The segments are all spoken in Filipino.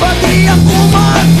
But the apple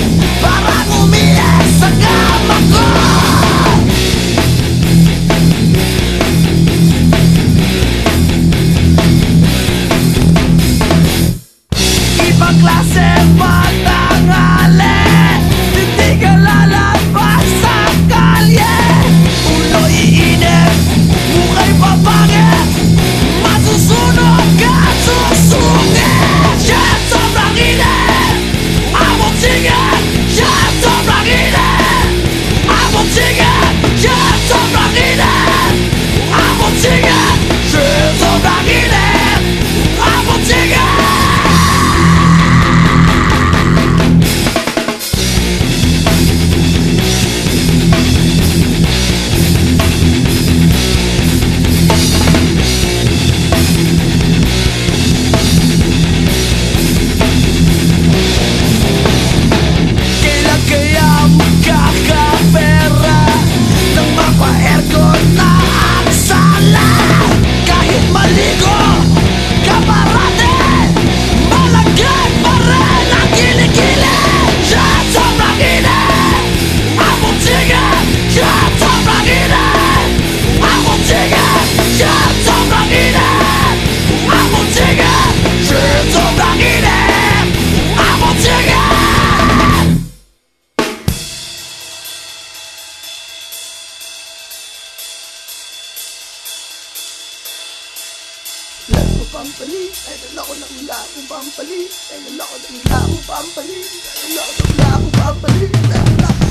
pampali Ay nalako ng wala akong pampali Ay nalako ng wala akong pampali Ay nalako ng wala akong pampali Ay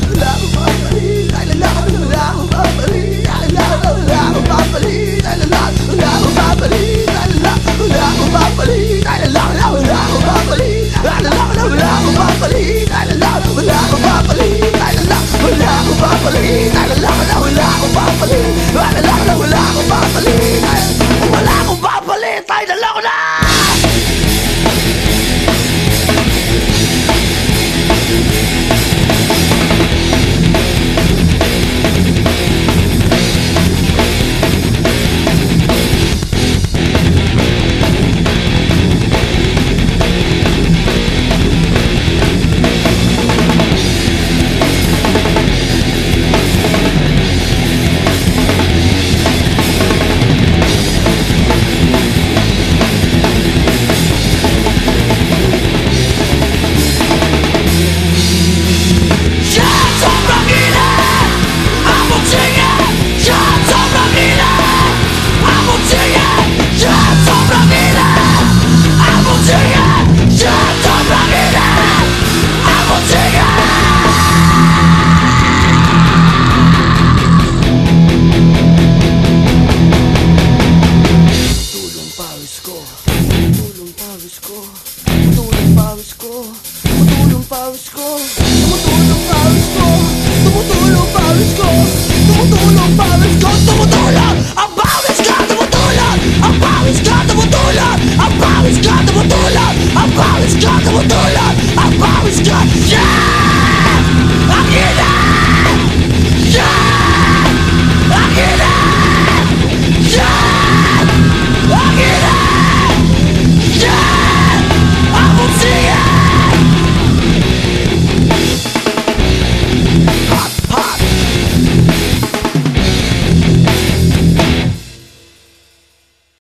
wala akong pampali Ay nalako ng wala akong pampali Ay nalako ng wala akong pampali Ay nalako ng wala akong pampali Ay nalako ng wala akong pampali Ay nalako ng wala akong pampali Ay nalako ng wala akong pampali Ay nalako ng wala akong pampali Ay nalako ng wala akong pampali Ay nalako ng wala akong pampali Ay nalako ng wala akong pampali Ay wala akong 带着老子